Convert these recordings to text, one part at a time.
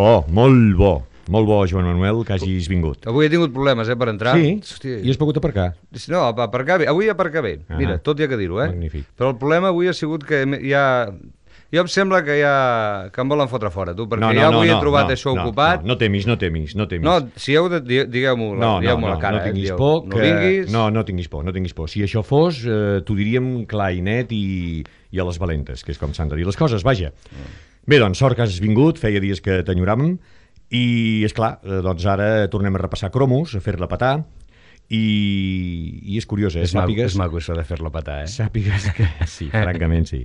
Bo, molt bo. Molt bo, Joan Manuel, que hagis vingut. Avui he tingut problemes, eh, per entrar. Sí? Hòstia. I has pogut aparcar? No, aparcar bé. Avui aparcar bé. Ah. Mira, tot hi ha que dir-ho, eh? Magnífic. Però el problema avui ha sigut que ja... Jo em sembla que ja... que em volen fotre fora, tu, perquè ja avui he trobat això no, ocupat. No, no temis, no temis, no temis. No, si heu de... di- Digueu-m'ho no, no, digueu-m'ho no, la cara. no tinguis eh? Por. No que... vinguis... No, no tinguis por, no tinguis por. Si això fos, eh, t'ho diríem clar i net i, i a les valentes, que és com s'han de dir les coses, vaja. Bé, doncs, sort que has vingut, feia dies que t'enyoràvem, i, és clar, doncs ara tornem a repassar cromos, a fer-la petar, i, i és curiós, eh? És maco, Sàpigues, és maco això de fer-la petar, eh? sàpigues que... Sí, francament sí.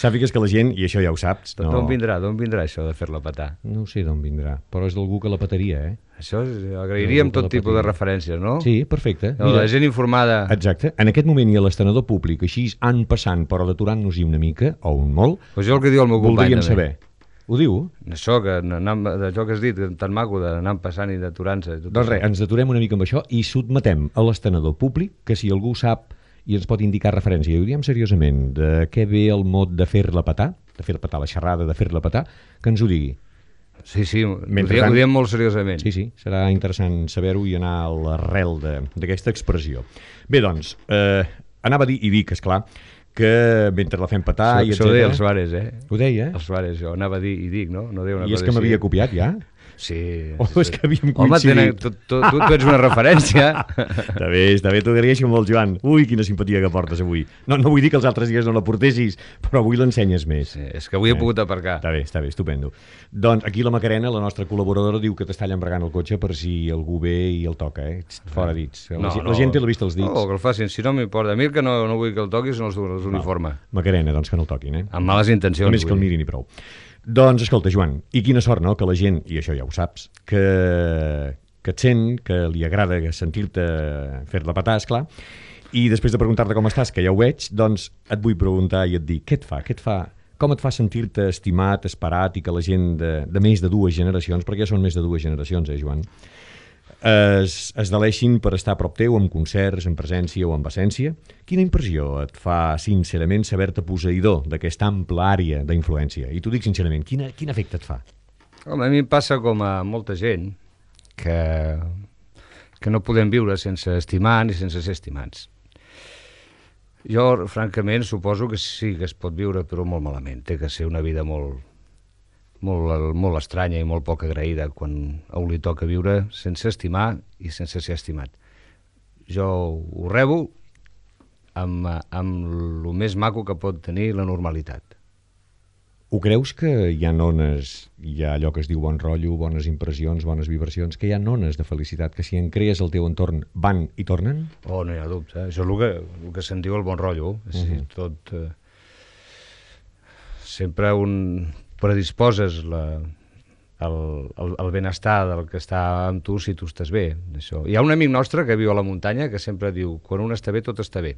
Sàpigues que la gent, i això ja ho saps... No. D'on vindrà, d'on vindrà això de fer-la petar? No ho sé d'on vindrà, però és d'algú que la petaria, eh? Això és, agrairíem tot tipus de referències, no? Sí, perfecte. No, la gent informada... Exacte. En aquest moment i a l'estenedor públic, així han passant, però deturant-nos-hi una mica, o un molt, Pues jo el que diu el meu company... voldríem també. saber. Ho diu? Això, que anant, això que has dit, tan maco d'anar passant i d'aturant-se. Doncs res, ens deturem una mica amb això i sotmetem a l'estenedor públic, que si algú sap i ens pot indicar referència, i ho diem seriosament, de què ve el mot de fer-la petar, de fer petar la xerrada, de fer-la petar, que ens ho digui. Sí, sí, ho diem, ho diem molt seriosament. Sí, sí, serà interessant saber-ho i anar a l'arrel de- d'aquesta expressió. Bé, doncs, eh, anava a dir, i dic, és clar, que mentre la fem petar... això, i això ho deia els bares, eh? Ho deia? Els bares, jo anava a dir i dic, no? No deia una I és que m'havia copiat ja? Sí. Oh, sí, és que havíem Home, coincidit. tenen, tu, tu, tu, tu ets una referència. Està bé, està bé, t'ho agraeixo molt, Joan. Ui, quina simpatia que portes avui. No, no vull dir que els altres dies no la portessis, però avui l'ensenyes més. Sí, és que avui he Eh. pogut aparcar. Està bé, està bé, estupendo. Doncs aquí la Macarena, la nostra col·laboradora, diu que t'està llambregant el cotxe per si algú ve i el toca, eh? Fora dits. La, gent- la gent té la vista als dits. No, que el facin, si no m'importa. A mi el que no, no vull que el toquis són els, els uniformes. Macarena, doncs que no el toquin, eh? Amb males intencions. Només que el mirin i prou. Doncs, escolta, Joan, i quina sort, no?, que la gent, i això ja ho saps, que, que et sent, que li agrada sentir-te fer-la petar, esclar, i després de preguntar-te com estàs, que ja ho veig, doncs et vull preguntar i et dir, què et fa, què et fa, com et fa sentir-te estimat, esperat, i que la gent de, de més de dues generacions, perquè ja són més de dues generacions, eh, Joan, es, es deleixin per estar a prop teu amb concerts, en presència o amb essència? Quina impressió et fa, sincerament, saber-te posseïdor d'aquesta ampla àrea d'influència? I t'ho dic sincerament, quin, quin efecte et fa? Home, a mi em passa com a molta gent que, que no podem viure sense estimar ni sense ser estimats. Jo, francament, suposo que sí que es pot viure, però molt malament. Té que ser una vida molt, molt, molt estranya i molt poc agraïda quan a un li toca viure sense estimar i sense ser estimat. Jo ho rebo amb, amb el més maco que pot tenir la normalitat. Ho creus que hi ha ones, hi ha allò que es diu bon rotllo, bones impressions, bones vibracions, que hi ha ones de felicitat que si en crees al teu entorn van i tornen? Oh, no hi ha dubte. Eh? Això és el que, el que se'n diu el bon rotllo. Uh -huh. tot... Eh, sempre un predisposes la, el, el, el benestar del que està amb tu si tu estàs bé. Això. Hi ha un amic nostre que viu a la muntanya que sempre diu quan un està bé, tot està bé.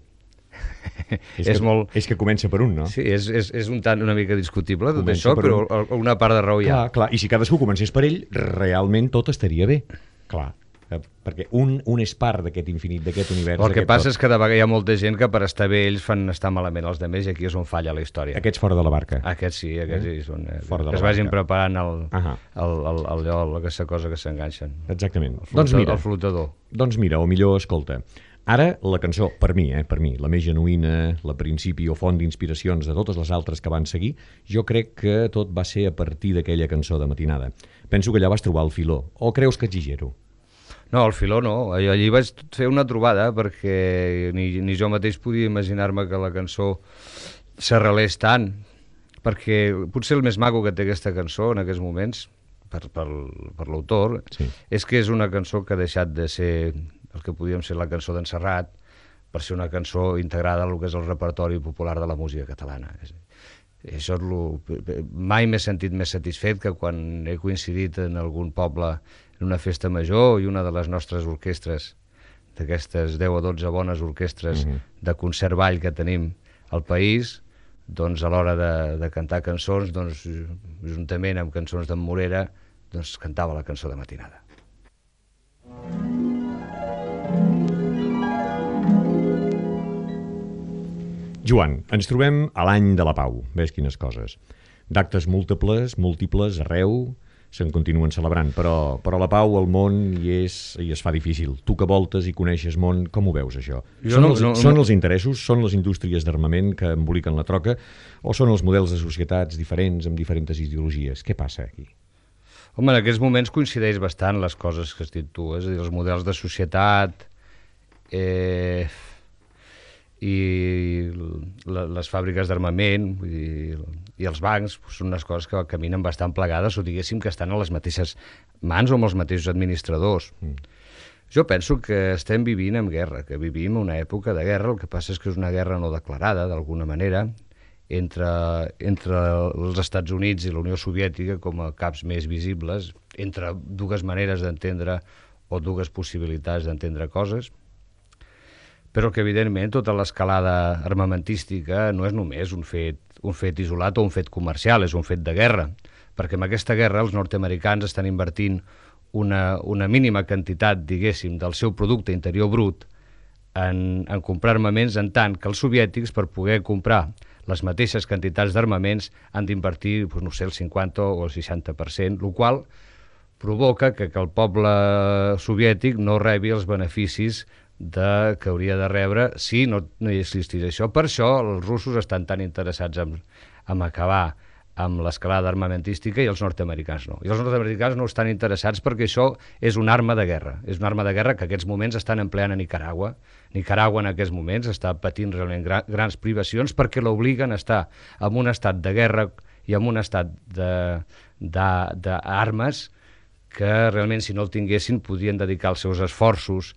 és, que, molt... És que comença per un, no? Sí, és, és, és un tant una mica discutible tot Comença això, per però un- una part de raó hi ha. Clar, clar, i si cadascú comencés per ell, realment tot estaria bé. Clar, perquè un, un és part d'aquest infinit, d'aquest univers. El que passa tot. és que de vegades hi ha molta gent que per estar bé ells fan estar malament els demés i aquí és on falla la història. Aquests fora de la barca. Aquests sí, aquests sí, són, eh, Fora de que la es vagin barca. preparant el, Ahà. el, el, el, el, aquesta cosa que s'enganxen. Exactament. El, doncs flota, mira, el flotador. doncs mira, o millor, escolta, ara la cançó, per mi, eh, per mi, la més genuïna, la principi o font d'inspiracions de totes les altres que van seguir, jo crec que tot va ser a partir d'aquella cançó de matinada. Penso que allà vas trobar el filó. O creus que exigero? No, el filó no. Allí, vaig fer una trobada perquè ni, ni jo mateix podia imaginar-me que la cançó s'arrelés tant, perquè potser el més maco que té aquesta cançó en aquests moments, per, per, per l'autor, Sí. és que és una cançó que ha deixat de ser el que podíem ser la cançó d'en Serrat per ser una cançó integrada al que és el repertori popular de la música catalana. És, això és lo, mai m'he sentit més satisfet que quan he coincidit en algun poble en una festa major i una de les nostres orquestres, d'aquestes 10 o 12 bones orquestres Mhm. de concert ball que tenim al país, doncs a l'hora de, de cantar cançons, doncs, juntament amb cançons d'en Morera, doncs cantava la cançó de matinada. Joan, ens trobem a l'any de la pau. Ves quines coses. D'actes múltiples, múltiples, arreu, se'n continuen celebrant, però, però la pau al món hi, és, hi es fa difícil. Tu que voltes i coneixes món, com ho veus, això? Jo són, no- els, no- són no- els interessos, són les indústries d'armament que emboliquen la troca, o són els models de societats diferents amb diferents ideologies? Què passa aquí? Home, en aquests moments coincideix bastant les coses que has dit tu, és a dir, els models de societat eh, i les fàbriques d'armament dir, i els bancs són unes coses que caminen bastant plegades o diguéssim que estan a les mateixes mans o amb els mateixos administradors. Mm. Jo penso que estem vivint en guerra, que vivim una època de guerra, el que passa és que és una guerra no declarada, d'alguna manera, entre, entre els Estats Units i la Unió Soviètica com a caps més visibles, entre dues maneres d'entendre o dues possibilitats d'entendre coses, però que evidentment tota l'escalada armamentística no és només un fet, un fet isolat o un fet comercial, és un fet de guerra, perquè amb aquesta guerra els nord-americans estan invertint una, una mínima quantitat, diguéssim, del seu producte interior brut en, en comprar armaments en tant que els soviètics, per poder comprar les mateixes quantitats d'armaments, han d'invertir, doncs, no sé, el 50 o el 60%, el qual provoca que, que el poble soviètic no rebi els beneficis de, que hauria de rebre si no, no hi existís això. Per això els russos estan tan interessats en, en acabar amb l'escalada armamentística i els nord-americans no. I els nord-americans no estan interessats perquè això és una arma de guerra. És una arma de guerra que aquests moments estan empleant a Nicaragua. Nicaragua en aquests moments està patint realment gra grans privacions perquè l'obliguen a estar en un estat de guerra i en un estat d'armes que realment si no el tinguessin podrien dedicar els seus esforços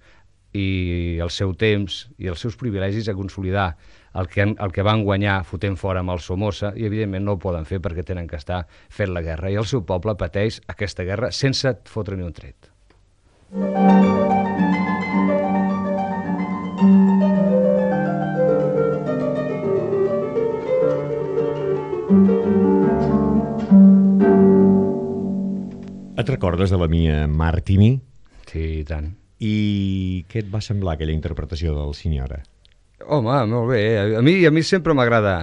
i el seu temps i els seus privilegis a consolidar el que, han, el que van guanyar fotent fora amb el Somoza i evidentment no ho poden fer perquè tenen que estar fent la guerra i el seu poble pateix aquesta guerra sense fotre ni un tret. Et recordes de la Mia Martini? Sí, i tant. I què et va semblar aquella interpretació del senyora? Home, molt bé. A mi, a mi sempre m'agrada...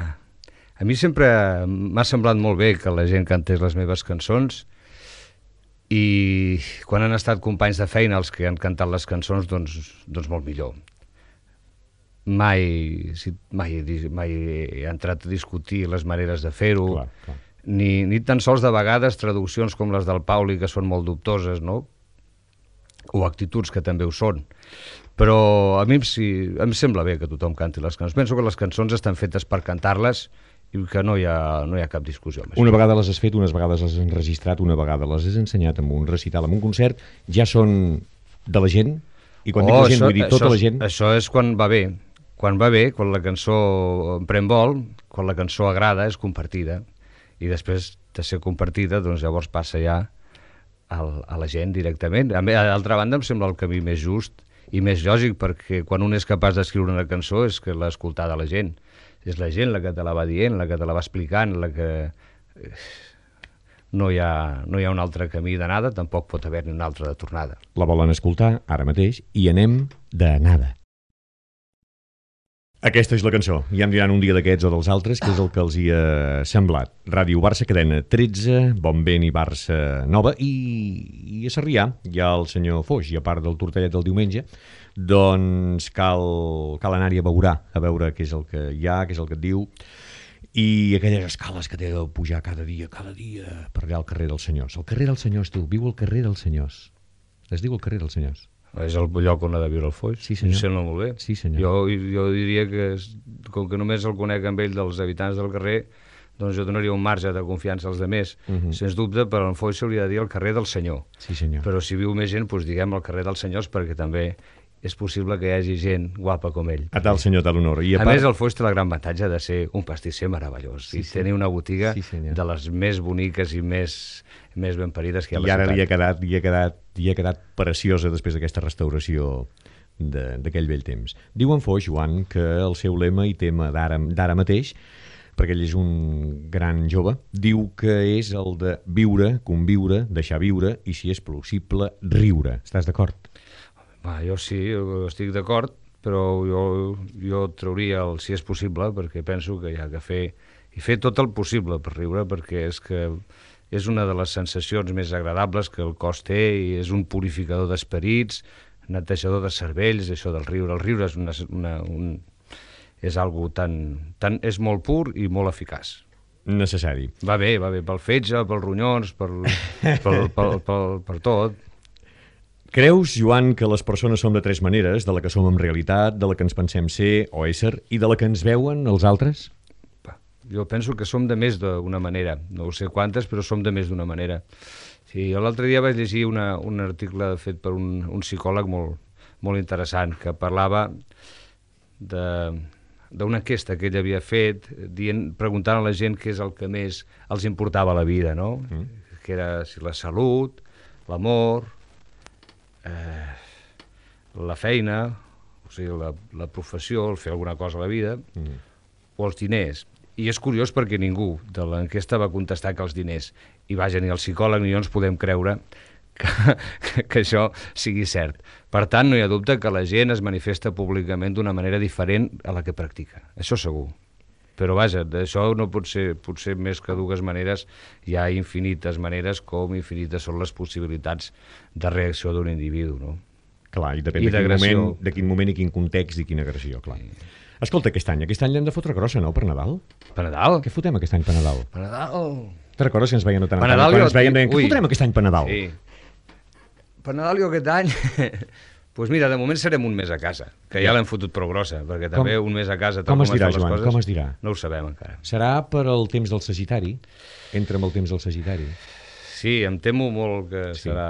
A mi sempre m'ha semblat molt bé que la gent cantés les meves cançons i quan han estat companys de feina els que han cantat les cançons, doncs, doncs molt millor. Mai, si, mai, mai he entrat a discutir les maneres de fer-ho, ni, ni tan sols de vegades traduccions com les del Pauli, que són molt dubtoses, no? O actituds que també ho són. Però a mi em, sí, em sembla bé que tothom canti les cançons. Penso que les cançons estan fetes per cantar-les i que no hi ha, no hi ha cap discussió amb això. Una vegada les has fet, unes vegades les has enregistrat, una vegada les has ensenyat en un recital, en un concert, ja són de la gent? I quan oh, dic la gent, vull dir tota això, la gent? Això és quan va bé. Quan va bé, quan la cançó pren vol, quan la cançó agrada, és compartida. I després de ser compartida, doncs llavors passa ja al, a la gent directament. A més, D'altra banda, em sembla el camí més just i més lògic, perquè quan un és capaç d'escriure una cançó és que l'ha escoltada la gent. És la gent la que te la va dient, la que te la va explicant, la que... eh, No hi ha, no hi ha un altre camí d'anada, tampoc pot haver-hi un altre de tornada. La volen escoltar ara mateix i anem d'anada. Aquesta és la cançó. Ja em diran un dia d'aquests o dels altres què és el que els hi ha semblat. Ràdio Barça, cadena 13, Bon Vent i Barça Nova i, i a Sarrià hi ha el senyor Foix i a part del tortellet del diumenge doncs cal, cal anar-hi a veure, a veure què és el que hi ha, què és el que et diu i aquelles escales que té de pujar cada dia, cada dia per allà al carrer dels senyors. El carrer dels senyors, tu, viu al carrer dels senyors. Es diu el carrer dels senyors. És el lloc on ha de viure el Foix. Sí, senyor. Em sembla molt bé. Sí, senyor. Jo, jo diria que, com que només el conec amb ell dels habitants del carrer, doncs jo donaria un marge de confiança als demés. Mhm. Sens dubte, per al Foix s'hauria de dir el carrer del senyor. Sí, senyor. Però si viu més gent, doncs diguem el carrer dels senyors, perquè també és possible que hi hagi gent guapa com ell. A tal senyor, tal honor. I A, a, part... més, el Foix té la gran avantatge de ser un pastisser meravellós Sí, i sí. tenir una botiga Sí, senyor. de les més boniques i més, més ben parides que hi ha a I la ara ciutat. li ha quedat, li ha quedat, li ha quedat preciosa després d'aquesta restauració de- d'aquell vell temps. Diu en Foix, Joan, que el seu lema i tema d'ara mateix, perquè ell és un gran jove, diu que és el de viure, conviure, deixar viure i, si és possible, riure. Estàs d'acord? Va, jo sí, estic d'acord, però jo, jo trauria el si és possible, perquè penso que hi ha que fer, i fer tot el possible per riure, perquè és que és una de les sensacions més agradables que el cos té i és un purificador d'esperits, netejador de cervells, això del riure. El riure és, una, una, un, és algo tan, tan... és molt pur i molt eficaç. Necessari. Va bé, va bé, pel fetge, pels ronyons, per, per, per, per, per tot. Creus, Joan, que les persones som de tres maneres, de la que som en realitat, de la que ens pensem ser o ésser, i de la que ens veuen els altres? Jo penso que som de més d'una manera, no ho sé quantes, però som de més d'una manera. Sí, l'altre dia vaig llegir una, un article fet per un, un psicòleg molt, molt interessant que parlava d'una enquesta que ell havia fet dient, preguntant a la gent què és el que més els importava a la vida, no? Mm. Que era si la salut, l'amor, eh, la feina, o sigui, la, la professió, el fer alguna cosa a la vida, mm. o els diners. I és curiós perquè ningú de l'enquesta va contestar que els diners. I vaja, ni el psicòleg ni jo ens podem creure que, que, que això sigui cert. Per tant, no hi ha dubte que la gent es manifesta públicament d'una manera diferent a la que practica. Això segur. Però vaja, d'això no pot ser, potser més que dues maneres, hi ha infinites maneres com infinites són les possibilitats de reacció d'un individu, no? Clar, i depèn I de, quin moment, de quin moment i quin context i quina agressió, clar. Sí. Escolta, aquest any, aquest any l'hem de fotre grossa, no, per Nadal? Per Nadal? Què fotem aquest any per Nadal? Per Nadal... Te'n recordes que ens veien notant? Per Nadal quan jo... ens veien deien, què fotrem aquest any per Nadal? Sí. Per Nadal jo aquest any... Doncs pues mira, de moment serem un mes a casa, que ja l'hem fotut prou grossa, perquè també com, un mes a casa... Com es dirà, Joan? Coses, com es dirà? No ho sabem encara. Serà per al temps del Sagitari? Entra amb el temps del Sagitari? Sí, em temo molt que sí. serà,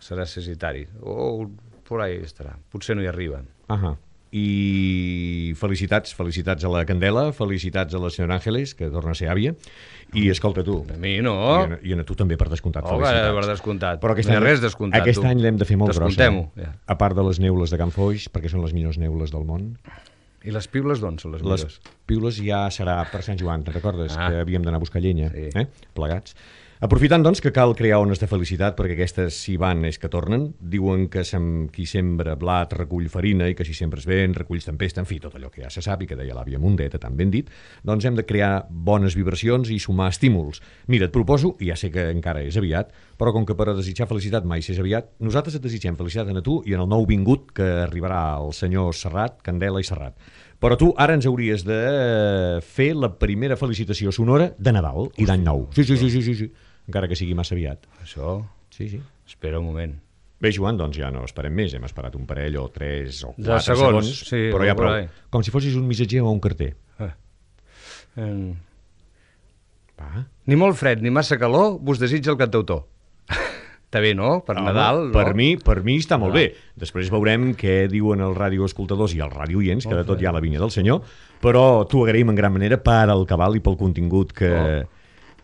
serà Sagitari. O por ahí estarà. Potser no hi arriba. Ahà. Uh -huh i felicitats, felicitats a la Candela, felicitats a la senyora Àngeles, que torna a ser àvia, i escolta tu. A mi no. I a, i a tu també, per descomptat, oh, felicitats. per descomptat. Però aquest any, res descomptat, aquest tu. any l'hem de fer molt grossa. Ja. A part de les neules de Can Foix, perquè són les millors neules del món. I les piules d'on són les millors? Les piules ja serà per Sant Joan, te'n recordes? Ah. Que havíem d'anar a buscar llenya, sí. eh? plegats. Aprofitant, doncs, que cal crear ones de felicitat perquè aquestes, si van, és que tornen. Diuen que sem qui sembra blat recull farina i que si sembres vent reculls tempesta, en fi, tot allò que ja se sap i que deia l'àvia Mundeta, tan ben dit. Doncs hem de crear bones vibracions i sumar estímuls. Mira, et proposo, i ja sé que encara és aviat, però com que per a desitjar felicitat mai s'és aviat, nosaltres et desitgem felicitat a tu i en el nou vingut que arribarà el senyor Serrat, Candela i Serrat. Però tu ara ens hauries de fer la primera felicitació sonora de Nadal i d'any nou. Sí, sí, sí, sí, sí, sí. Encara que sigui massa aviat. Això? Sí, sí. Espera un moment. Bé, Joan, doncs ja no esperem més. Hem esperat un parell o tres o quatre de segons, segons sí, però ja prou. Com si fossis un missatger o un carter. Eh. En... Va. Ni molt fred ni massa calor vos desitja el cantautor. Està bé, no? Per Home, Nadal, no? Per mi, per mi està molt ah. bé. Després veurem què diuen els radioescoltadors i els radioients, que de tot hi ha la vinya del senyor, però t'ho agraïm en gran manera per al cabal i pel contingut que, oh.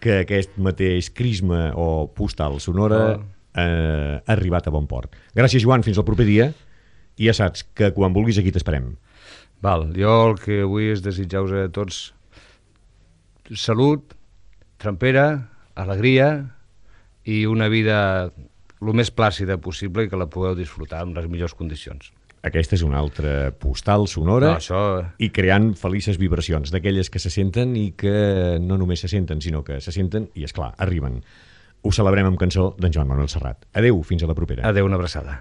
Que aquest mateix crisma o postal sonora oh. eh, ha arribat a bon port. Gràcies, Joan, fins al proper dia. I ja saps que quan vulguis aquí t'esperem. Val, jo el que vull és desitjar-vos a tots salut, trempera, alegria, i una vida el més plàcida possible i que la pugueu disfrutar en les millors condicions. Aquesta és una altra postal sonora no, això... i creant felices vibracions, d'aquelles que se senten i que no només se senten, sinó que se senten i, és clar arriben. Ho celebrem amb cançó d'en Joan Manuel Serrat. Adeu, fins a la propera. Adeu, una abraçada.